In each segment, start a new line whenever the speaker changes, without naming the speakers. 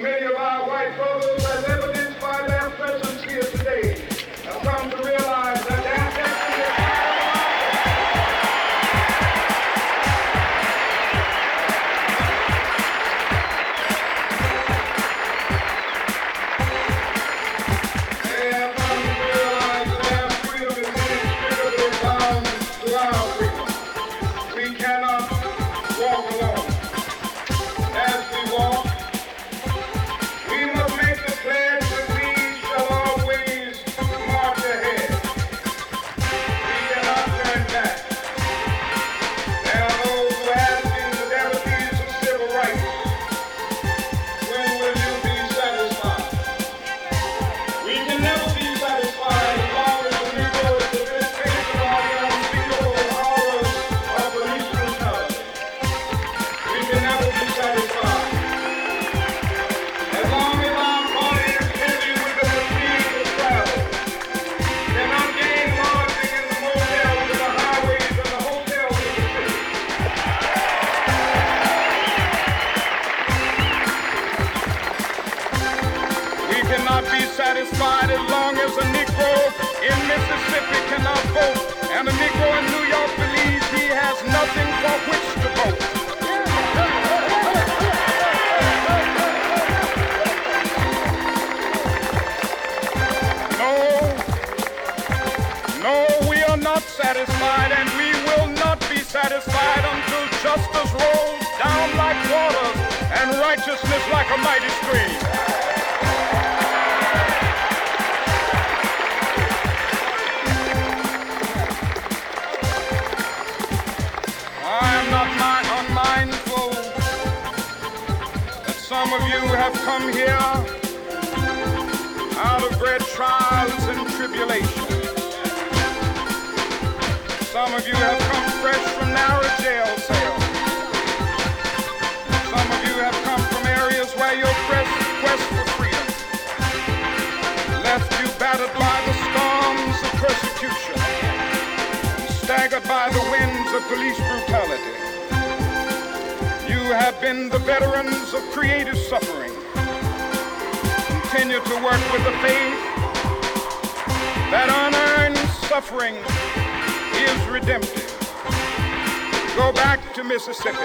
So cannot be satisfied as long as a Negro in Mississippi cannot vote, and a Negro in New York believes he has nothing for which to vote. No, no, we are not satisfied, and we will not be satisfied until justice rolls down like waters and righteousness like a mighty stream. Some of you have come here out of great trials and tribulations. Some of you have come fresh from narrow jail cells. Some of you have come from areas where your quest, quest for freedom left you battered by the storms of persecution, staggered by the winds of police brutality. You have been the veterans of creative suffering. Continue to work with the faith that unearned suffering is redemptive. Go back to Mississippi.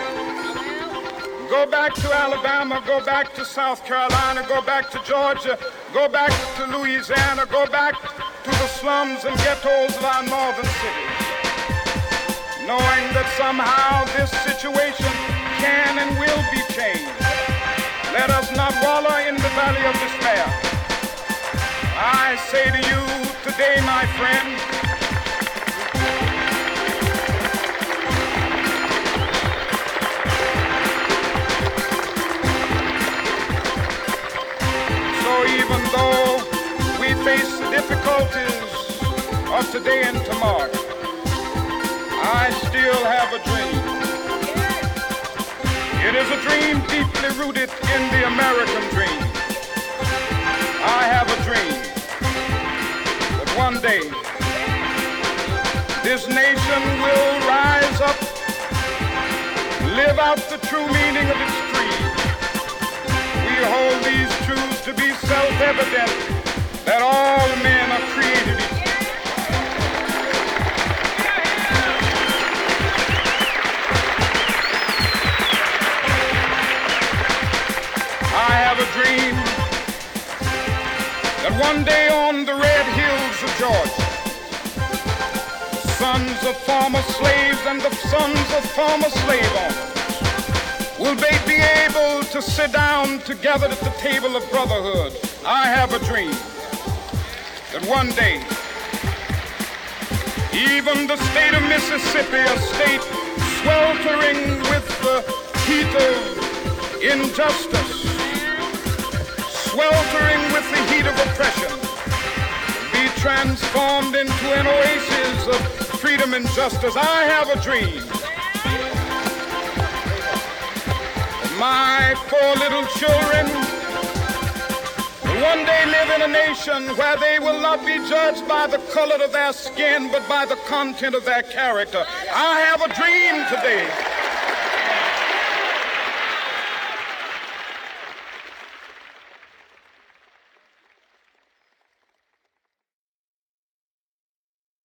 Go back to Alabama, go back to South Carolina, go back to Georgia, go back to Louisiana, go back to the slums and ghettos of our northern cities. Knowing that somehow this situation can and will be changed. Let us not wallow in the valley of despair. I say to you today, my friend, So even though we face the difficulties of today and tomorrow, I still have a dream. It is a dream deeply rooted in the American dream. I have a dream that one day this nation will rise up, live out the true meaning of its creed. We hold these truths to be self-evident that all men are created equal. Dream that one day on the red hills of Georgia, sons of former slaves and the sons of former slave owners will they be able to sit down together at the table of brotherhood. I have a dream that one day, even the state of Mississippi, a state sweltering with the heat of injustice, sweltering with the heat of oppression, be transformed into an oasis of freedom and justice. I have a dream. My four little children one day live in a nation where they will not be judged by the color of their skin, but by the content of their character. I have a dream today